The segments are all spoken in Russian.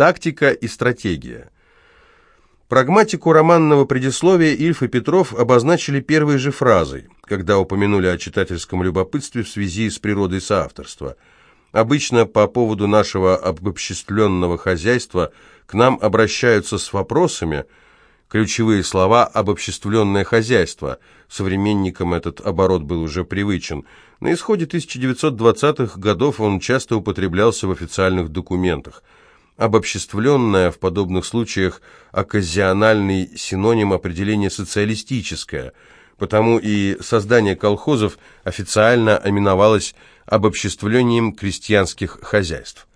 Тактика и стратегия. Прагматику романного предисловия Ильф и Петров обозначили первой же фразой, когда упомянули о читательском любопытстве в связи с природой соавторства. Обычно по поводу нашего обобществленного хозяйства к нам обращаются с вопросами, ключевые слова «обобществленное хозяйство», современникам этот оборот был уже привычен. На исходе 1920-х годов он часто употреблялся в официальных документах – обобществленное в подобных случаях оказиональный синоним определения социалистическое, потому и создание колхозов официально именовалось обобществлением крестьянских хозяйств.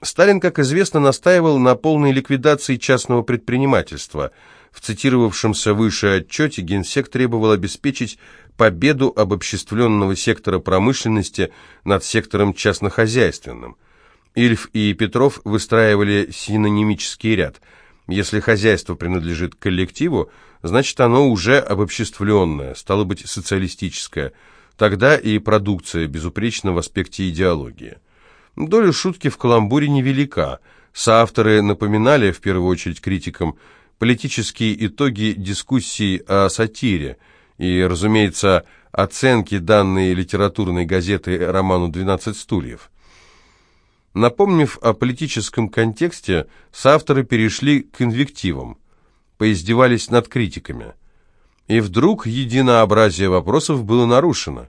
Сталин, как известно, настаивал на полной ликвидации частного предпринимательства. В цитировавшемся выше отчете Генсек требовал обеспечить победу обобществленного сектора промышленности над сектором частнохозяйственным – Ильф и Петров выстраивали синонимический ряд. Если хозяйство принадлежит коллективу, значит оно уже обобществленное, стало быть, социалистическое. Тогда и продукция безупречна в аспекте идеологии. Доля шутки в каламбуре невелика. Соавторы напоминали, в первую очередь критикам, политические итоги дискуссий о сатире и, разумеется, оценки данной литературной газеты роману «12 стульев». Напомнив о политическом контексте, соавторы перешли к инвективам, поиздевались над критиками. И вдруг единообразие вопросов было нарушено.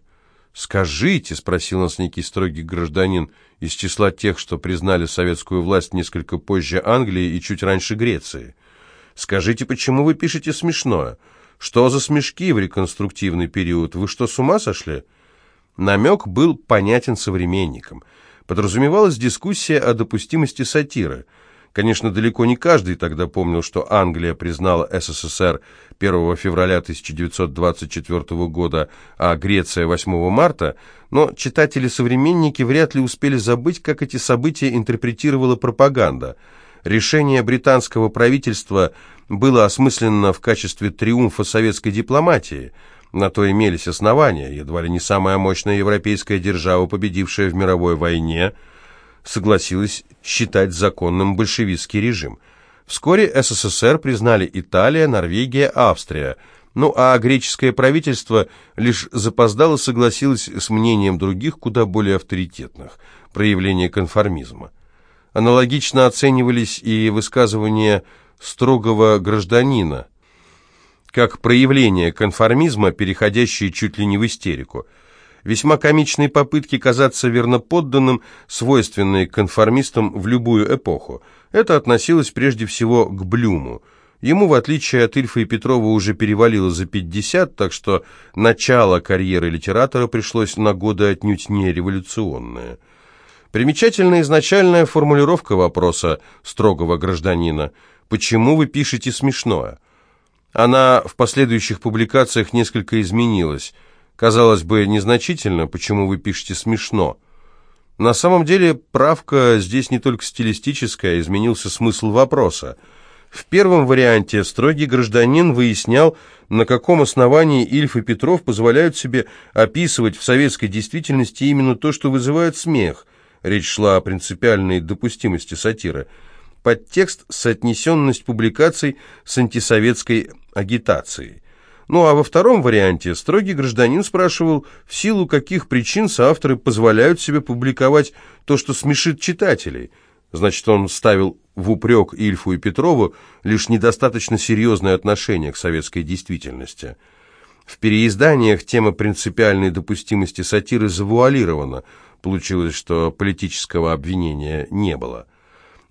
«Скажите», — спросил нас некий строгий гражданин из числа тех, что признали советскую власть несколько позже Англии и чуть раньше Греции, «скажите, почему вы пишете смешное? Что за смешки в реконструктивный период? Вы что, с ума сошли?» Намек был понятен современникам — подразумевалась дискуссия о допустимости сатиры. Конечно, далеко не каждый тогда помнил, что Англия признала СССР 1 февраля 1924 года, а Греция 8 марта, но читатели-современники вряд ли успели забыть, как эти события интерпретировала пропаганда. Решение британского правительства было осмысленно в качестве триумфа советской дипломатии – на то имелись основания, едва ли не самая мощная европейская держава, победившая в мировой войне, согласилась считать законным большевистский режим. Вскоре СССР признали Италия, Норвегия, Австрия, ну а греческое правительство лишь запоздало согласилось с мнением других, куда более авторитетных, проявления конформизма. Аналогично оценивались и высказывания строгого гражданина – как проявление конформизма, переходящее чуть ли не в истерику. Весьма комичные попытки казаться верноподданным, свойственные конформистам в любую эпоху. Это относилось прежде всего к Блюму. Ему, в отличие от Ильфа и Петрова, уже перевалило за 50, так что начало карьеры литератора пришлось на годы отнюдь не революционное. Примечательна изначальная формулировка вопроса строгого гражданина «Почему вы пишете смешное?» Она в последующих публикациях несколько изменилась. Казалось бы, незначительно, почему вы пишете смешно. На самом деле, правка здесь не только стилистическая, изменился смысл вопроса. В первом варианте строгий гражданин выяснял, на каком основании Ильф и Петров позволяют себе описывать в советской действительности именно то, что вызывает смех. Речь шла о принципиальной допустимости сатиры. Подтекст – соотнесенность публикаций с антисоветской агитацией. Ну а во втором варианте строгий гражданин спрашивал, в силу каких причин соавторы позволяют себе публиковать то, что смешит читателей. Значит, он ставил в упрек Ильфу и Петрову лишь недостаточно серьезное отношение к советской действительности. В переизданиях тема принципиальной допустимости сатиры завуалирована. Получилось, что политического обвинения не было.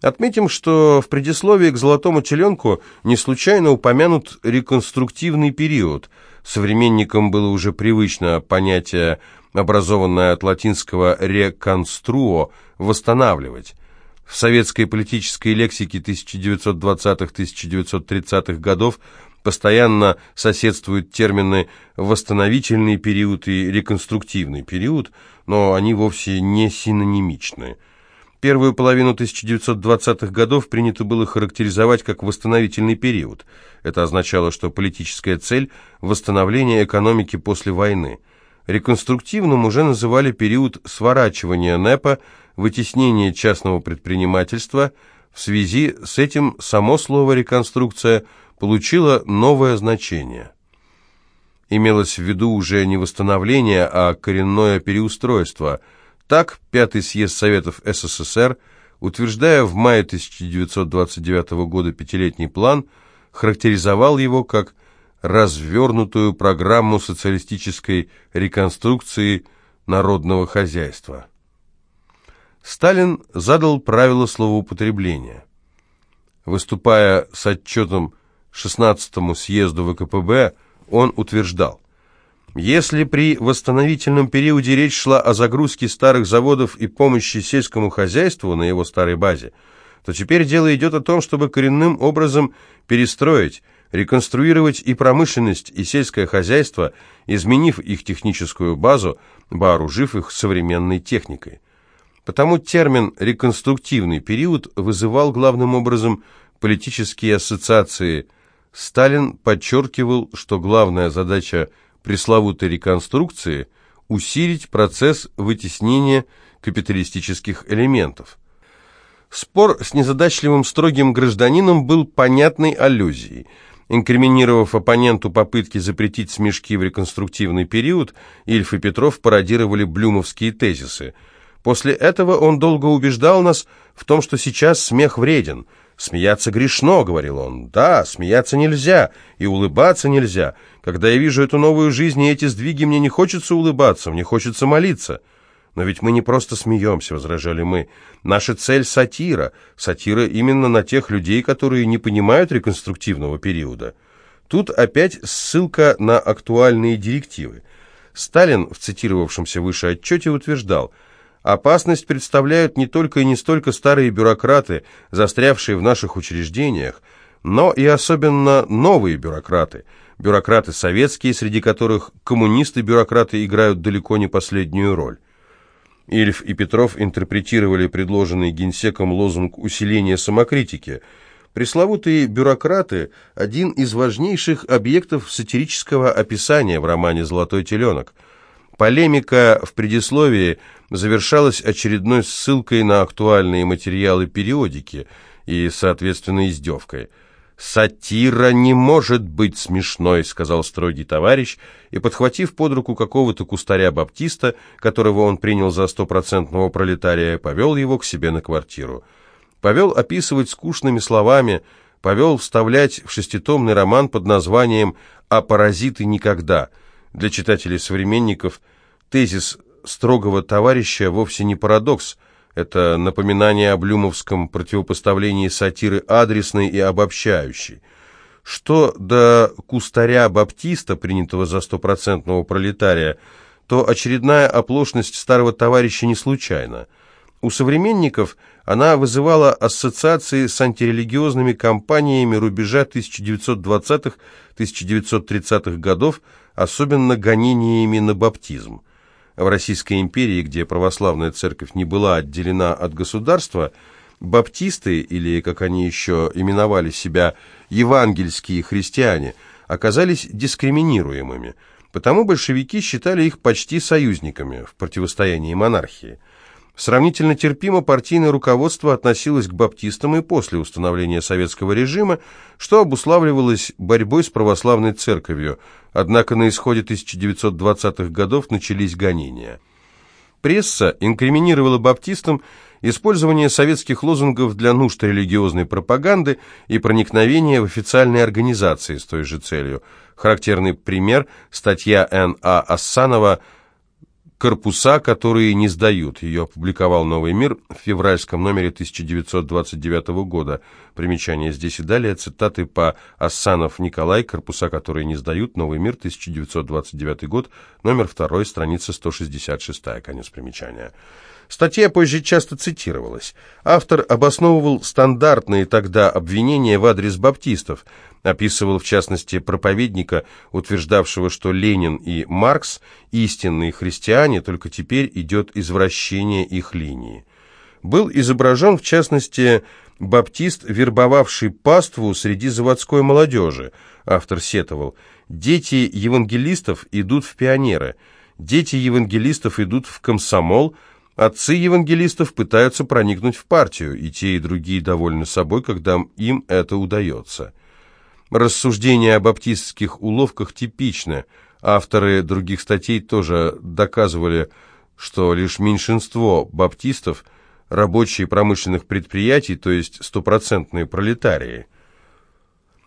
Отметим, что в предисловии к «Золотому теленку» не случайно упомянут реконструктивный период. Современникам было уже привычно понятие, образованное от латинского «реконструо» – «восстанавливать». В советской политической лексике 1920-1930-х годов постоянно соседствуют термины «восстановительный период» и «реконструктивный период», но они вовсе не синонимичны. Первую половину 1920-х годов принято было характеризовать как восстановительный период. Это означало, что политическая цель – восстановление экономики после войны. Реконструктивным уже называли период сворачивания НЭПа, вытеснения частного предпринимательства, В связи с этим само слово «реконструкция» получило новое значение. Имелось в виду уже не восстановление, а коренное переустройство. Так, Пятый съезд Советов СССР, утверждая в мае 1929 года пятилетний план, характеризовал его как развернутую программу социалистической реконструкции народного хозяйства. Сталин задал правила словоупотребления. Выступая с отчетом 16-му съезду ВКПБ, он утверждал, если при восстановительном периоде речь шла о загрузке старых заводов и помощи сельскому хозяйству на его старой базе, то теперь дело идет о том, чтобы коренным образом перестроить, реконструировать и промышленность, и сельское хозяйство, изменив их техническую базу, вооружив их современной техникой. Потому термин «реконструктивный период» вызывал главным образом политические ассоциации. Сталин подчеркивал, что главная задача пресловутой реконструкции – усилить процесс вытеснения капиталистических элементов. Спор с незадачливым строгим гражданином был понятной аллюзией. Инкриминировав оппоненту попытки запретить смешки в реконструктивный период, Ильф и Петров пародировали блюмовские тезисы – После этого он долго убеждал нас в том, что сейчас смех вреден. «Смеяться грешно», — говорил он. «Да, смеяться нельзя, и улыбаться нельзя. Когда я вижу эту новую жизнь и эти сдвиги, мне не хочется улыбаться, мне хочется молиться». «Но ведь мы не просто смеемся», — возражали мы. «Наша цель — сатира. Сатира именно на тех людей, которые не понимают реконструктивного периода». Тут опять ссылка на актуальные директивы. Сталин в цитировавшемся выше отчете утверждал – Опасность представляют не только и не столько старые бюрократы, застрявшие в наших учреждениях, но и особенно новые бюрократы, бюрократы советские, среди которых коммунисты-бюрократы играют далеко не последнюю роль. Ильф и Петров интерпретировали предложенный генсеком лозунг усиления самокритики. Пресловутые бюрократы – один из важнейших объектов сатирического описания в романе «Золотой теленок». Полемика в предисловии завершалась очередной ссылкой на актуальные материалы периодики и, соответственно, издевкой. «Сатира не может быть смешной», — сказал строгий товарищ, и, подхватив под руку какого-то кустаря-баптиста, которого он принял за стопроцентного пролетария, повел его к себе на квартиру. Повел описывать скучными словами, повел вставлять в шеститомный роман под названием «А паразиты никогда». Для читателей-современников тезис строгого товарища вовсе не парадокс. Это напоминание о блюмовском противопоставлении сатиры адресной и обобщающей. Что до кустаря Баптиста, принятого за стопроцентного пролетария, то очередная оплошность старого товарища не случайна. У современников она вызывала ассоциации с антирелигиозными кампаниями рубежа 1920-1930-х годов, особенно гонениями на баптизм. В Российской империи, где православная церковь не была отделена от государства, баптисты, или, как они еще именовали себя, евангельские христиане, оказались дискриминируемыми, потому большевики считали их почти союзниками в противостоянии монархии. Сравнительно терпимо партийное руководство относилось к баптистам и после установления советского режима, что обуславливалось борьбой с православной церковью, однако на исходе 1920-х годов начались гонения. Пресса инкриминировала баптистам использование советских лозунгов для нужд религиозной пропаганды и проникновение в официальные организации с той же целью. Характерный пример – статья Н.А. Ассанова – «Корпуса, которые не сдают». Ее опубликовал «Новый мир» в февральском номере 1929 года. Примечание здесь и далее. Цитаты по Ассанов Николай «Корпуса, которые не сдают». «Новый мир», 1929 год, номер 2, страница 166. Конец примечания. Статья позже часто цитировалась. Автор обосновывал стандартные тогда обвинения в адрес баптистов, описывал в частности проповедника, утверждавшего, что Ленин и Маркс – истинные христиане, только теперь идет извращение их линии. Был изображен, в частности, баптист, вербовавший паству среди заводской молодежи. Автор сетовал, дети евангелистов идут в пионеры, дети евангелистов идут в комсомол – Отцы евангелистов пытаются проникнуть в партию, и те, и другие довольны собой, когда им это удается. Рассуждения о баптистских уловках типичны. Авторы других статей тоже доказывали, что лишь меньшинство баптистов – рабочие промышленных предприятий, то есть стопроцентные пролетарии.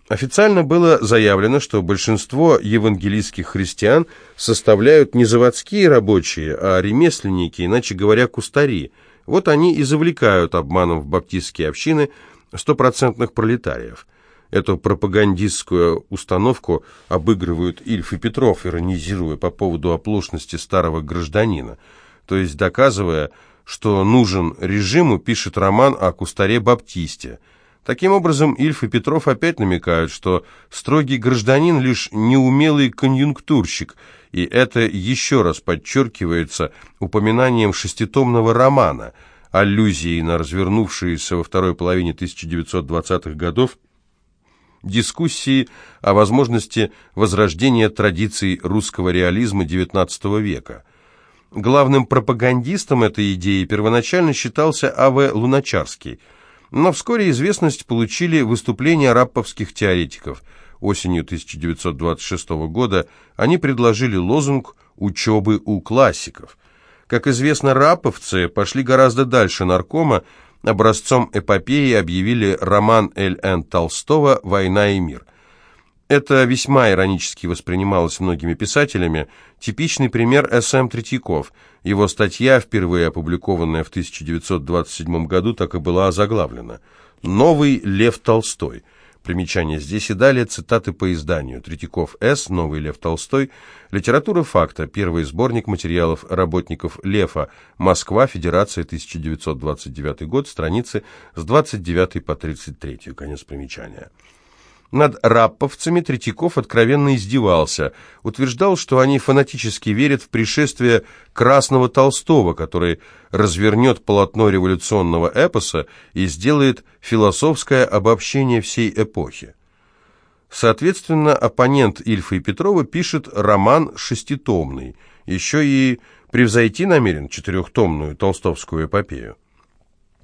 Официально было заявлено, что большинство евангелийских христиан составляют не заводские рабочие, а ремесленники, иначе говоря, кустари. Вот они и завлекают обманом в баптистские общины стопроцентных пролетариев. Эту пропагандистскую установку обыгрывают Ильф и Петров, иронизируя по поводу оплошности старого гражданина, то есть доказывая, что нужен режиму, пишет роман о кустаре-баптисте – Таким образом, Ильф и Петров опять намекают, что строгий гражданин лишь неумелый конъюнктурщик, и это еще раз подчеркивается упоминанием шеститомного романа, аллюзией на развернувшиеся во второй половине 1920-х годов дискуссии о возможности возрождения традиций русского реализма XIX века. Главным пропагандистом этой идеи первоначально считался А.В. Луначарский – но вскоре известность получили выступления рапповских теоретиков. Осенью 1926 года они предложили лозунг «Учебы у классиков». Как известно, рапповцы пошли гораздо дальше наркома, образцом эпопеи объявили роман Л.Н. Толстого «Война и мир». Это весьма иронически воспринималось многими писателями. Типичный пример С.М. Третьяков. Его статья, впервые опубликованная в 1927 году, так и была озаглавлена. «Новый Лев Толстой». Примечание здесь и далее цитаты по изданию. Третьяков С. Новый Лев Толстой. Литература факта. Первый сборник материалов работников Лефа. Москва. Федерация. 1929 год. Страницы с 29 по 33. Конец примечания. Над рапповцами Третьяков откровенно издевался, утверждал, что они фанатически верят в пришествие Красного Толстого, который развернет полотно революционного эпоса и сделает философское обобщение всей эпохи. Соответственно, оппонент Ильфа и Петрова пишет роман шеститомный, еще и превзойти намерен четырехтомную толстовскую эпопею.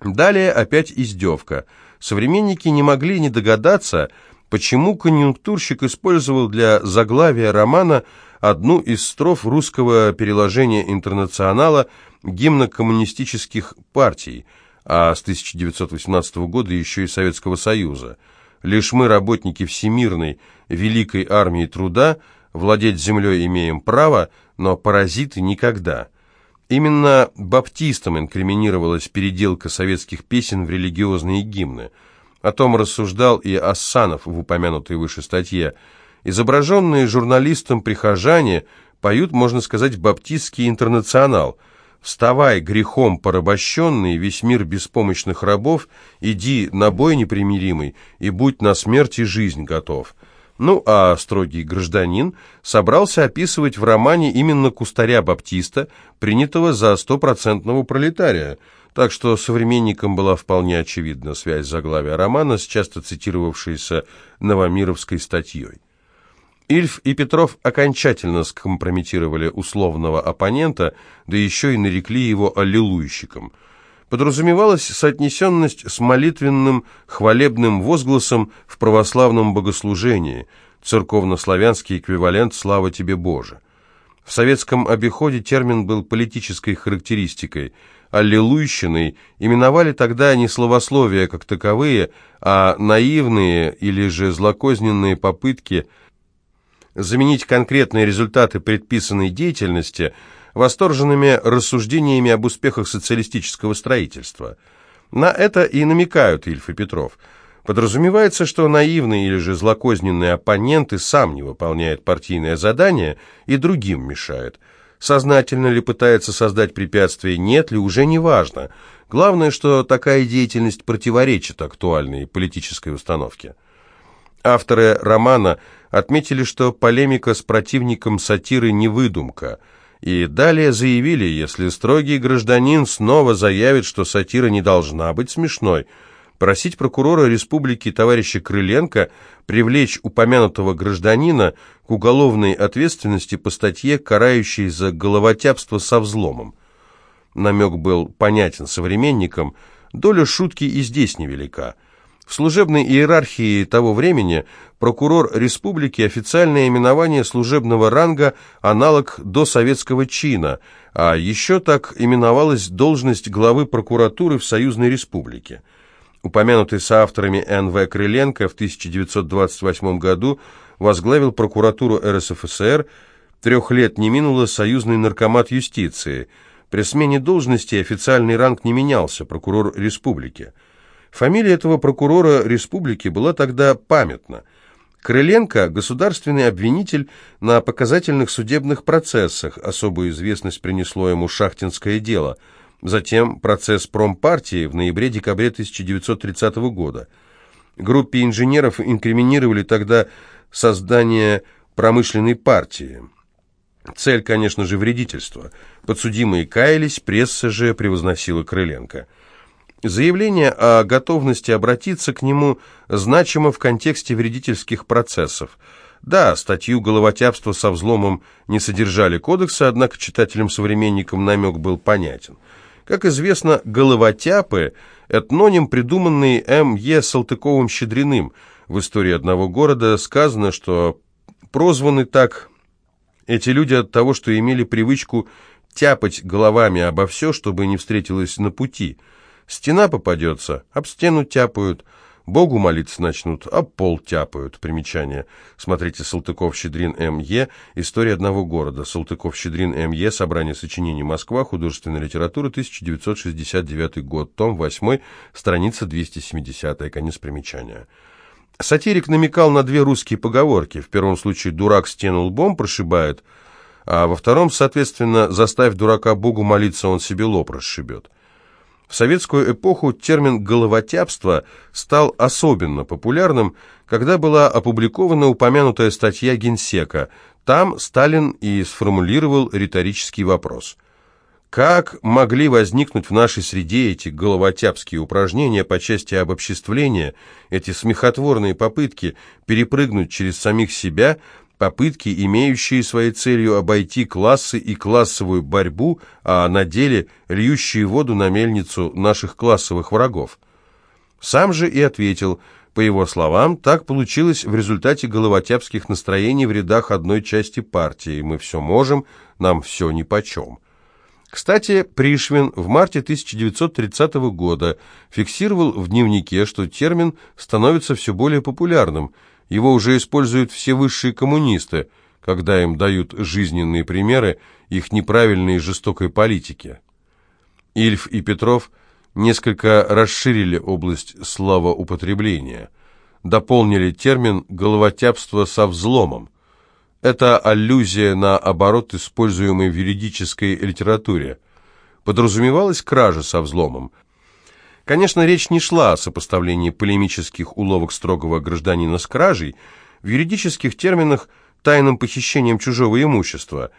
Далее опять издевка. Современники не могли не догадаться, почему конъюнктурщик использовал для заглавия романа одну из строф русского переложения «Интернационала» гимна коммунистических партий, а с 1918 года еще и Советского Союза. «Лишь мы, работники всемирной, великой армии труда, владеть землей имеем право, но паразиты никогда». Именно баптистам инкриминировалась переделка советских песен в религиозные гимны – о том рассуждал и Ассанов в упомянутой выше статье. Изображенные журналистом прихожане поют, можно сказать, баптистский интернационал. «Вставай, грехом порабощенный, весь мир беспомощных рабов, иди на бой непримиримый, и будь на смерти жизнь готов». Ну, а строгий гражданин собрался описывать в романе именно кустаря Баптиста, принятого за стопроцентного пролетария – так что современникам была вполне очевидна связь заглавия романа с часто цитировавшейся Новомировской статьей. Ильф и Петров окончательно скомпрометировали условного оппонента, да еще и нарекли его аллилуйщиком. Подразумевалась соотнесенность с молитвенным хвалебным возгласом в православном богослужении, церковнославянский эквивалент «Слава тебе, Боже». В советском обиходе термин был политической характеристикой – аллилуйщиной именовали тогда не словословия как таковые, а наивные или же злокозненные попытки заменить конкретные результаты предписанной деятельности восторженными рассуждениями об успехах социалистического строительства. На это и намекают Ильф и Петров. Подразумевается, что наивный или же злокозненный оппонент и сам не выполняет партийное задание и другим мешает – Сознательно ли пытается создать препятствие, нет ли, уже не важно. Главное, что такая деятельность противоречит актуальной политической установке. Авторы романа отметили, что полемика с противником сатиры не выдумка, и далее заявили, если строгий гражданин снова заявит, что сатира не должна быть смешной – просить прокурора республики товарища Крыленко привлечь упомянутого гражданина к уголовной ответственности по статье, карающей за головотяпство со взломом. намек был понятен современникам, доля шутки и здесь невелика. В служебной иерархии того времени прокурор республики – официальное именование служебного ранга, аналог до советского чина, а еще так именовалась должность главы прокуратуры в Союзной республике. Упомянутый соавторами Н.В. Крыленко в 1928 году возглавил прокуратуру РСФСР, трех лет не минуло союзный наркомат юстиции. При смене должности официальный ранг не менялся, прокурор республики. Фамилия этого прокурора республики была тогда памятна. Крыленко – государственный обвинитель на показательных судебных процессах, особую известность принесло ему шахтинское дело, затем процесс промпартии в ноябре-декабре 1930 года. Группе инженеров инкриминировали тогда создание промышленной партии. Цель, конечно же, вредительство. Подсудимые каялись, пресса же превозносила Крыленко – Заявление о готовности обратиться к нему значимо в контексте вредительских процессов. Да, статью «Головотяпство со взломом» не содержали кодекса, однако читателям-современникам намек был понятен. Как известно, «головотяпы» — этноним, придуманный М.Е. Салтыковым-Щедриным. В истории одного города сказано, что прозваны так эти люди от того, что имели привычку тяпать головами обо все, чтобы не встретилось на пути — Стена попадется, об стену тяпают, Богу молиться начнут, а пол тяпают. Примечание. Смотрите Салтыков-Щедрин М.Е. История одного города. Салтыков-Щедрин М.Е. Собрание сочинений Москва. Художественная литература. 1969 год. Том 8. Страница 270. Конец примечания. Сатирик намекал на две русские поговорки. В первом случае «дурак стену лбом прошибает», а во втором, соответственно, «заставь дурака Богу молиться, он себе лоб расшибет». В советскую эпоху термин «головотяпство» стал особенно популярным, когда была опубликована упомянутая статья Генсека. Там Сталин и сформулировал риторический вопрос. Как могли возникнуть в нашей среде эти головотяпские упражнения по части обобществления, эти смехотворные попытки перепрыгнуть через самих себя – попытки, имеющие своей целью обойти классы и классовую борьбу, а на деле льющие воду на мельницу наших классовых врагов. Сам же и ответил, по его словам, так получилось в результате головотяпских настроений в рядах одной части партии. Мы все можем, нам все нипочем. Кстати, Пришвин в марте 1930 года фиксировал в дневнике, что термин становится все более популярным – его уже используют все высшие коммунисты, когда им дают жизненные примеры их неправильной и жестокой политики. Ильф и Петров несколько расширили область словоупотребления, дополнили термин «головотяпство со взломом». Это аллюзия на оборот, используемый в юридической литературе. Подразумевалась кража со взломом – Конечно, речь не шла о сопоставлении полемических уловок строгого гражданина с кражей, в юридических терминах тайным похищением чужого имущества.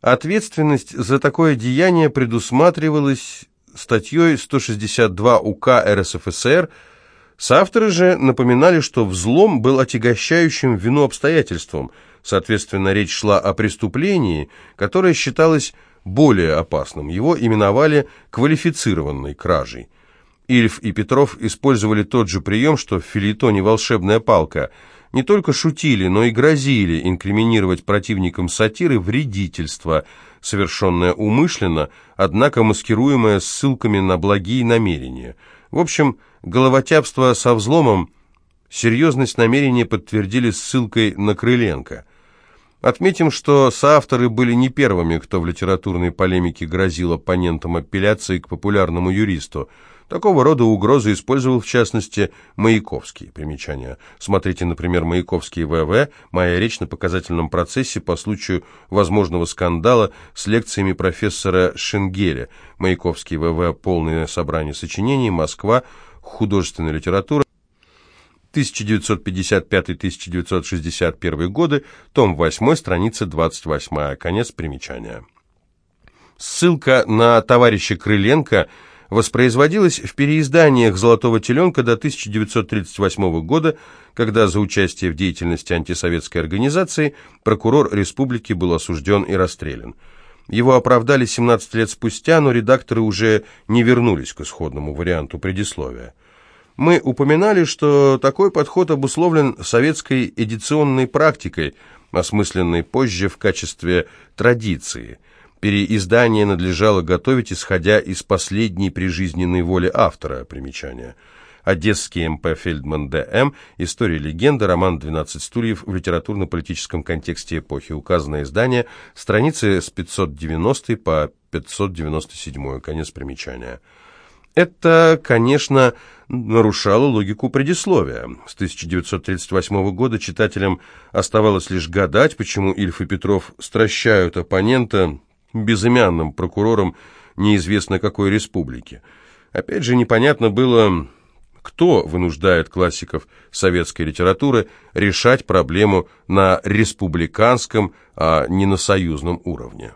Ответственность за такое деяние предусматривалась статьей 162 УК РСФСР. Соавторы же напоминали, что взлом был отягощающим вину обстоятельством, соответственно, речь шла о преступлении, которое считалось более опасным. Его именовали квалифицированной кражей. Ильф и Петров использовали тот же прием, что в филитоне «Волшебная палка». Не только шутили, но и грозили инкриминировать противникам сатиры вредительство, совершенное умышленно, однако маскируемое ссылками на благие намерения. В общем, головотяпство со взломом серьезность намерения подтвердили ссылкой на Крыленко. Отметим, что соавторы были не первыми, кто в литературной полемике грозил оппонентам апелляции к популярному юристу – Такого рода угрозы использовал, в частности, Маяковский. Примечание. Смотрите, например, Маяковский ВВ, моя речь на показательном процессе по случаю возможного скандала с лекциями профессора Шенгеля. Маяковский ВВ, полное собрание сочинений, Москва, художественная литература. 1955-1961 годы, том 8, страница 28, конец примечания. Ссылка на товарища Крыленко – воспроизводилась в переизданиях «Золотого теленка» до 1938 года, когда за участие в деятельности антисоветской организации прокурор республики был осужден и расстрелян. Его оправдали 17 лет спустя, но редакторы уже не вернулись к исходному варианту предисловия. Мы упоминали, что такой подход обусловлен советской эдиционной практикой, осмысленной позже в качестве традиции. Переиздание надлежало готовить, исходя из последней прижизненной воли автора, примечания – Одесский МП Фельдман Д.М. История легенды. Роман «12 стульев» в литературно-политическом контексте эпохи. Указанное издание. Страницы с 590 по 597. Конец примечания. Это, конечно, нарушало логику предисловия. С 1938 года читателям оставалось лишь гадать, почему Ильф и Петров стращают оппонента безымянным прокурором неизвестно какой республики. Опять же, непонятно было, кто вынуждает классиков советской литературы решать проблему на республиканском, а не на союзном уровне.